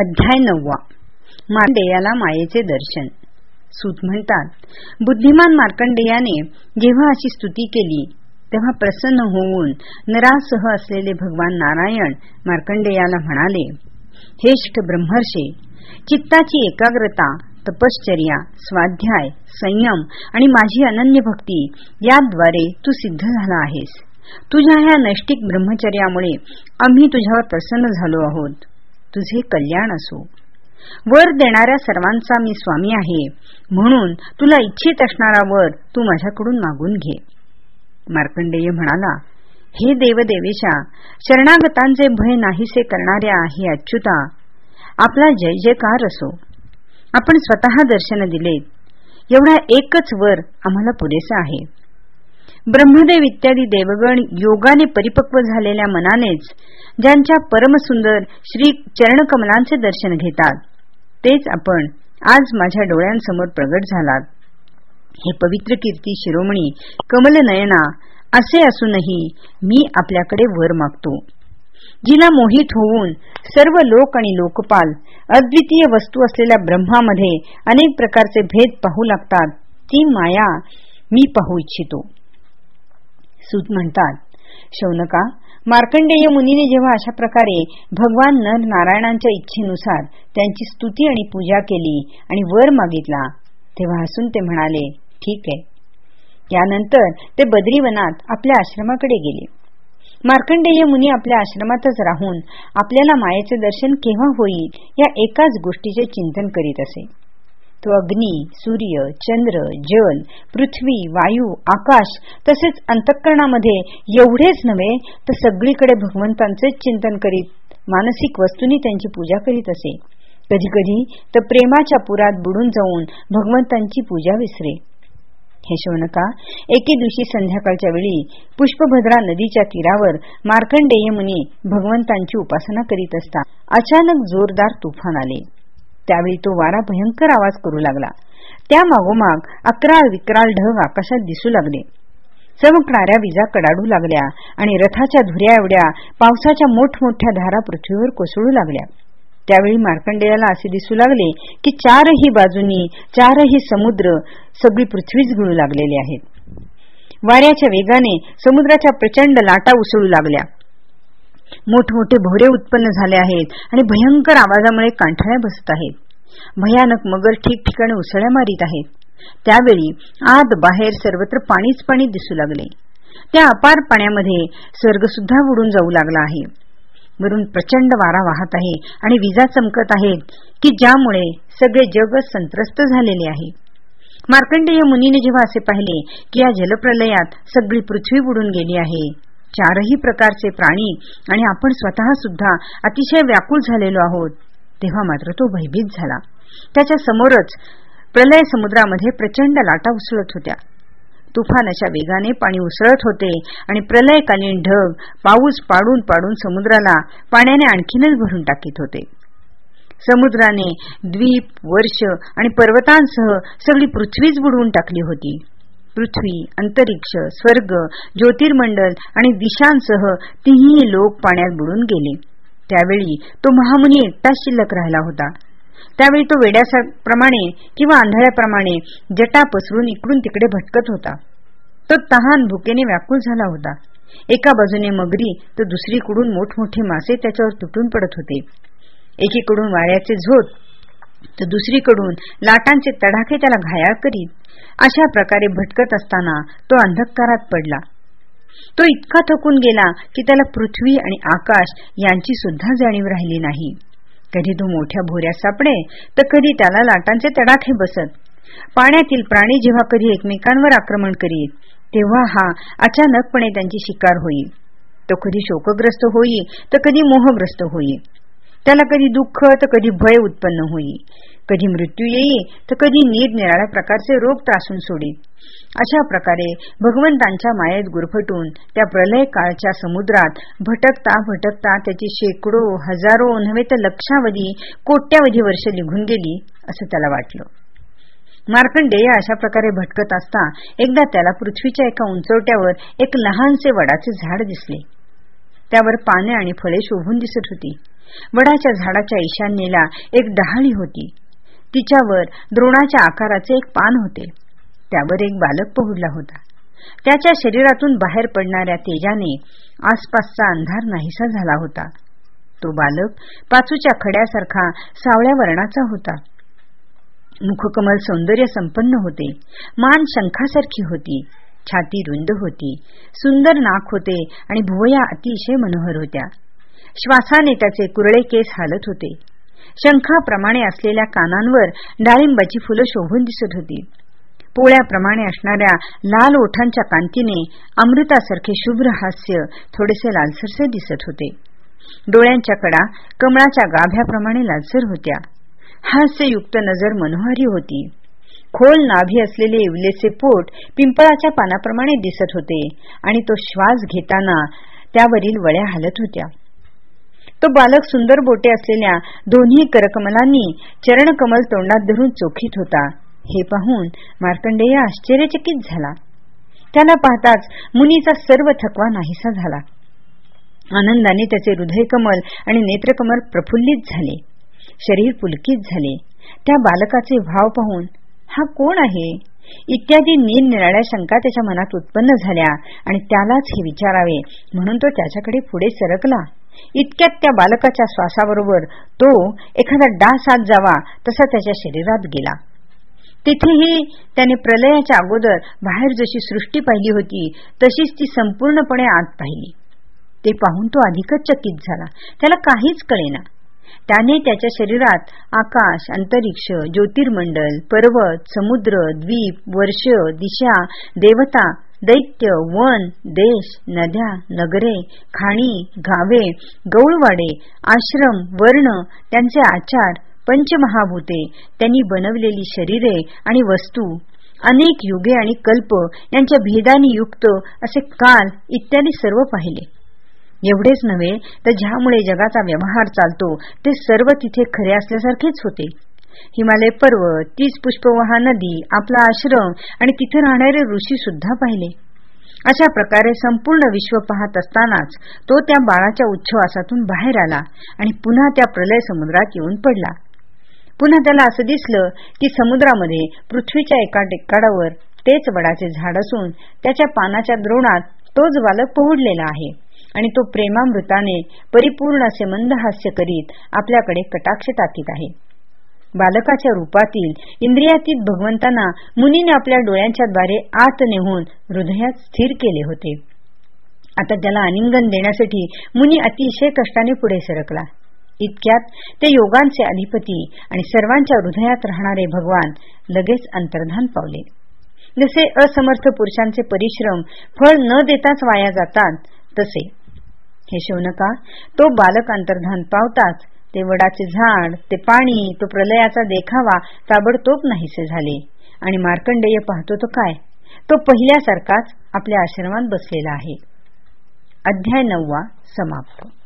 अध्याय नववा. मार्कंडेयाला मायेचे दर्शन. सूत म्हणतात बुद्धिमान मार्कंडेयाने जेव्हा अशी स्तुती केली तेव्हा प्रसन्न होऊन नरासह असलेले भगवान नारायण मार्कंडेयाला म्हणाले हे ब्रह्मर्षे चित्ताची एकाग्रता तपश्चर्या स्वाध्याय संयम आणि माझी अनन्य भक्ती याद्वारे तू सिद्ध झाला आहेस. तुझ्या ह्या नैष्टिक ब्रह्मचर्यामुळे आम्ही तुझ्यावर प्रसन्न झालो आहोत. तुझे कल्याण असो. वर देणाऱ्या सर्वांचा मी स्वामी आहे. म्हणून तुला इच्छित असणारा वर तू माझ्याकडून मागून घे. मार्कंडेय म्हणाला हे देवदेवेशा शरणागतांचे भय नाहीसे करणाऱ्या हे अच्युता आपला जय जयकार असो. आपण स्वतः दर्शन दिलेत. एवढा एकच वर आम्हाला पुरेसा आहे. ब्रह्मदेव इत्यादी देवगण योगाने परिपक्व झालेल्या मनानेच ज्यांच्या परमसुंदर श्री चरणकमलांचे दर्शन घेतात. तेच आपण आज माझ्या डोळ्यांसमोर प्रगट झालात. हे पवित्र कीर्ती शिरोमणी कमलनयना असे असूनही मी आपल्याकडे वर मागतो. जिला मोहित होऊन सर्व लोक आणि लोकपाल अद्वितीय वस्तू असलेल्या ब्रह्मामध्ये अनेक प्रकारचे भेद पाहू लागतात ती माया मी पाहू इच्छितो. सूत म्हणतात. शौनका मार्कंडेय मुनीने जेव्हा अशा प्रकारे भगवान नर नारायणांच्या इच्छेनुसार त्यांची स्तुती आणि पूजा केली आणि वर मागितला तेव्हा हसून ते म्हणाले ठीक आहे. यानंतर ते बद्रीवनात आपल्या आश्रमाकडे गेले. मार्कंडेय मुनी आपल्या आश्रमातच राहून आपल्याला मायेचे दर्शन केव्हा होईल या एकाच गोष्टीचे चिंतन करीत असे. तो अग्नी सूर्य चंद्र जल पृथ्वी वायू आकाश तसेच अंतःकरणामध्ये एवढेच नव्हे तर सगळीकडे भगवंतांचेच चिंतन करीत मानसिक वस्तूंनी त्यांची पूजा करीत असे. कधी कधी तर प्रेमाच्या पुरात बुडून जाऊन भगवंतांची पूजा विसरे. हे शौनका एके दिवशी संध्याकाळच्या वेळी पुष्पभद्रा नदीच्या तीरावर मार्कंडेय मुनी भगवंतांची उपासना करीत असता अचानक जोरदार तुफान आले. त्यावेळी तो वारा भयंकर आवाज करू लागला. त्या मागोमाग अकराळ विक्राळ ढग आकाशात दिसू लागले. चमकणाऱ्या विजा कडाडू लागल्या आणि रथाच्या धुऱ्या एवढ्या पावसाच्या मोठमोठ्या धारा पृथ्वीवर कोसळू लागल्या. त्यावेळी मार्कंडेयाला असे दिसू लागले की चारही बाजूनी चारही समुद्र सगळी पृथ्वीच गिळू लागलेली आहेत. वाऱ्याच्या वेगाने समुद्राच्या प्रचंड लाटा उसळू लागल्या. मोठमोठे भोरे उत्पन्न झाले आहेत आणि भयंकर आवाजामुळे कांठळ्या बसत आहेत. भयानक मगर ठिकठिकाणी उसळ्या मारीत आहेत. त्यावेळी आत बाहेर सर्वत्र पाणीच पाणी दिसू लागले. त्या अपार पाण्यामध्ये स्वर्गसुद्धा बुडून जाऊ लागला आहे. वरून प्रचंड वारा वाहत आहे आणि विजा चमकत आहेत की ज्यामुळे सगळे जग संत्रस्त झालेले आहे. मार्कंडेय मुनीने जेव्हा असे पाहिले की या जलप्रलयात सगळी पृथ्वी बुडून गेली आहे चारही प्रकारचे प्राणी आणि आपण स्वतः सुद्धा अतिशय व्याकुळ झालेलो आहोत. तेव्हा मात्र तो भयभीत झाला. त्याच्या समोरच प्रलय समुद्रामध्ये प्रचंड लाटा उसळत होत्या. तुफानाच्या वेगाने पाणी उसळत होते आणि प्रलयकालीन ढग पाऊस पाडून पाडून समुद्राला पाण्याने आणखीनच भरून टाकीत होते. समुद्राने द्वीप वर्ष आणि पर्वतांसह सगळी पृथ्वीच बुडवून टाकली होती. पृथ्वी अंतरिक्ष स्वर्ग ज्योतिर्मंडल आणि दिशांसह तिन्ही लोक पाण्यात बुडून गेले. त्यावेळी तो महामुनी एकटाच शिल्लक राहिला होता. त्यावेळी तो वेड्याप्रमाणे किंवा आंधळ्याप्रमाणे जटा पसरून इकडून तिकडे भटकत होता. तो तहान भुकेने व्याकुळ झाला होता. एका बाजूने मगरी तर दुसरीकडून मोठमोठे मासे त्याच्यावर तुटून पडत होते. एकीकडून वाऱ्याचे झोत तर दुसरीकडून लाटांचे तडाखे त्याला घायाळ करीत अशा प्रकारे भटकत असताना तो अंधकारात पडला. तो इतका थकून गेला की त्याला पृथ्वी आणि आकाश यांची सुद्धा जाणीव राहिली नाही. कधी तो मोठ्या भोऱ्या सापडे तर कधी त्याला लाटांचे तडाखे बसत. पाण्यातील प्राणी जेव्हा कधी एकमेकांवर आक्रमण करीत तेव्हा हा अचानकपणे त्यांची शिकार होईल तो कधी शोकग्रस्त होई तर कधी मोहग्रस्त होई. त्याला कधी दुःख तर कधी भय उत्पन्न होई. कधी मृत्यू येई तर कधी निरनिराळ्या प्रकारचे रोग त्रासून सोडी. अशा प्रकारे भगवंतांच्या मायेत गुरफटून त्या प्रलय काळच्या समुद्रात भटकता भटकता त्याची शेकडो हजारो नव्हे तर लक्षावधी कोट्यावधी वर्ष निघून गेली असं त्याला वाटलं. मार्कंडेय अशा प्रकारे भटकत असता एकदा त्याला पृथ्वीच्या एका उंचवट्यावर एक लहानसे वडाचे झाड दिसले. त्यावर पाने आणि फळे शोभून दिसत होती. वडाच्या झाडाच्या ईशान्येला एक डहाळी होती. तिच्यावर द्रोणाच्या आकाराचे एक पान होते. त्यावर एक बालक पहुडला होता. त्याच्या शरीरातून बाहेर पडणाऱ्या तेजाने आसपासचा अंधार नाहीसा झाला होता. तो बालक पाचूच्या खड्यासारखा सावळ्या वर्णाचा होता. मुखकमल सौंदर्य संपन्न होते. मान शंखासारखी होती. छाती रुंद होती. सुंदर नाक होते आणि भुवया अतिशय मनोहर होत्या. श्वासाने त्याचे कुरळे केस हालत होते. शंखाप्रमाणे असलेल्या कानांवर डाळिंबाची फुलं शोभून दिसत होती. पोळ्याप्रमाणे असणाऱ्या लाल ओठांच्या कांतीने अमृतासारखे शुभ्र हास्य थोडेसे लालसरसे दिसत होते. डोळ्यांच्या कडा कमळाच्या गाभ्याप्रमाणे लालसर होत्या. हास्ययुक्त नजर मनोहारी होती. खोल नाभी असलेले इवलेचे पोट पिंपळाच्या पानाप्रमाणे दिसत होते आणि तो श्वास घेताना त्यावरील वळ्या हालत होत्या. तो बालक सुंदर बोटे असलेल्या दोन्ही करकमलांनी चरणकमल तोंडात धरून चोखीत होता. हे पाहून मार्कंडेय आश्चर्यचकित झाला. त्याला पाहताच मुनीचा सर्व थकवा नाहीसा झाला. आनंदाने त्याचे हृदयकमल आणि नेत्रकमल प्रफुल्लित झाले. शरीर पुलकित झाले. त्या बालकाचे भाव पाहून हा कोण आहे? इत्यादी निरनिराळ्या शंका त्याच्या मनात उत्पन्न झाल्या आणि त्यालाच हे विचारावे. म्हणून तो त्याच्याकडे पुढे सरकला. इतक्यात त्या बालकाच्या श्वासाबरोबर तो एखादा डास आत जावा तसा त्याच्या शरीरात गेला. तिथेही त्याने प्रलयाच्या अगोदर बाहेर जशी सृष्टी पाहिली होती तशीच ती संपूर्णपणे आत पाहिली. ते पाहून तो अधिकच चकित झाला. त्याला काहीच कळेना. त्याने त्याच्या शरीरात आकाश अंतरिक्ष ज्योतिर्मंडल पर्वत समुद्र द्वीप वर्ष दिशा देवता दैत्य वन देश नद्या नगरे खाणी गावे गौळवाडे आश्रम वर्ण त्यांचे आचार पंचमहाभूते त्यांनी बनवलेली शरीरे आणि वस्तू अनेक युगे आणि कल्प यांच्या भेदानी युक्त असे काल इत्यादी सर्व पाहिले. एवढेच नव्हे तर ज्यामुळे जगाचा व्यवहार चालतो ते सर्व तिथे खरे असल्यासारखेच होते. हिमालय पर्वत तीच पुष्पवहा नदी आपला आश्रम आणि तिथे राहणारे ऋषी सुद्धा पाहिले. अशा प्रकारे संपूर्ण विश्व पाहत असतानाच तो त्या बाळाच्या उच्छवासातून बाहेर आला आणि पुन्हा त्या प्रलय समुद्रात येऊन पडला. पुन्हा त्याला असं दिसलं की समुद्रामध्ये पृथ्वीच्या एका टेकाडावर तेच वडाचे झाड असून त्याच्या पानाच्या द्रोणात तोच बालक पोहडलेला आहे. आणि तो प्रेमामृताने परिपूर्ण असे मंद हास्य करीत आपल्याकडे कटाक्ष टाकीत आहे. बालकाच्या रूपातील इंद्रियातीत भगवंतांना मुनीने आपल्या डोळ्यांच्या द्वारे आत नेहून हृदयात स्थिर केले होते. आता त्याला आलिंगन देण्यासाठी मुनी अतिशय कष्टाने पुढे सरकला. इतक्यात ते योगांचे अधिपती आणि सर्वांच्या हृदयात राहणारे भगवान लगेच अंतर्धान पावले. जसे असमर्थ पुरुषांचे परिश्रम फळ न देताच वाया जातात तसे हे शौनका तो बालक अंतर्धान पावताच ते वडाचे झाड ते पाणी तो प्रलयाचा देखावा ताबडतोब नाहीसे झाले. आणि मार्कंडेय पाहतो तो काय? तो पहिल्यासारखाच आपल्या आश्रमात बसलेला आहे. अध्याय नववा समाप्त.